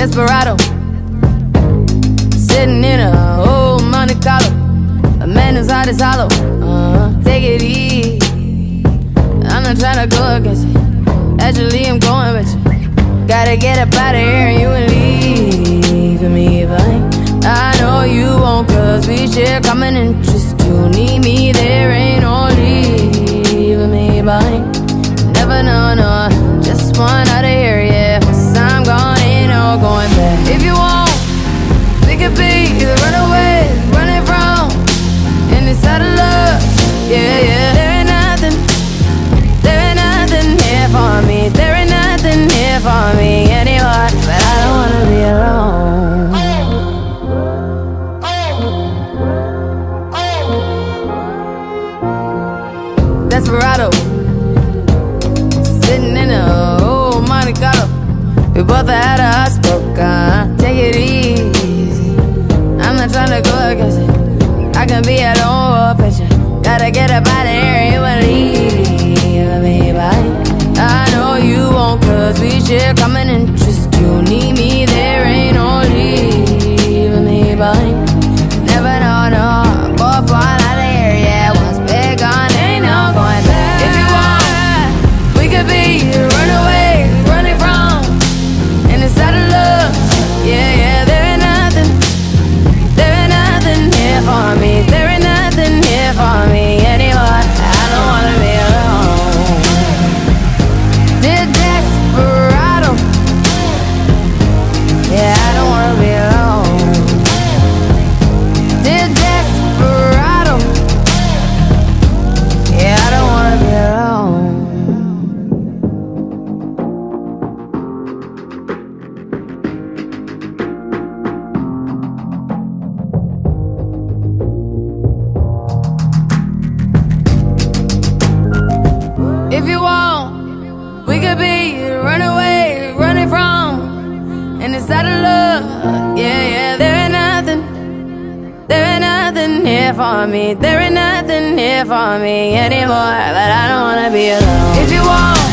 desperado. Sitting in a old Monte Carlo. A man whose heart is hollow. Uh-huh. Take it easy. I'm not trying to go against it. Actually, I'm going with you. Gotta get up out of here and you and leave me behind. I know you won't, cause we share common interest. You need me, there ain't no leaving me behind. Never know, no, just one out of here, yeah. No going back. If you want, we could be the runaways, running from inside of love, yeah, yeah. There ain't nothing, there ain't nothing here for me. There ain't nothing here for me anymore, but I don't wanna be alone. Desperado, sitting in a oh, old Monte Carlo. We both had be a lone wolf picture. Gotta get up out of here, you and leave me behind. I know you won't, cause we share common interest. You need me, there ain't no leaving me behind. Never know, no, both here for me. There ain't nothing here for me anymore, but I don't wanna be alone. If you want,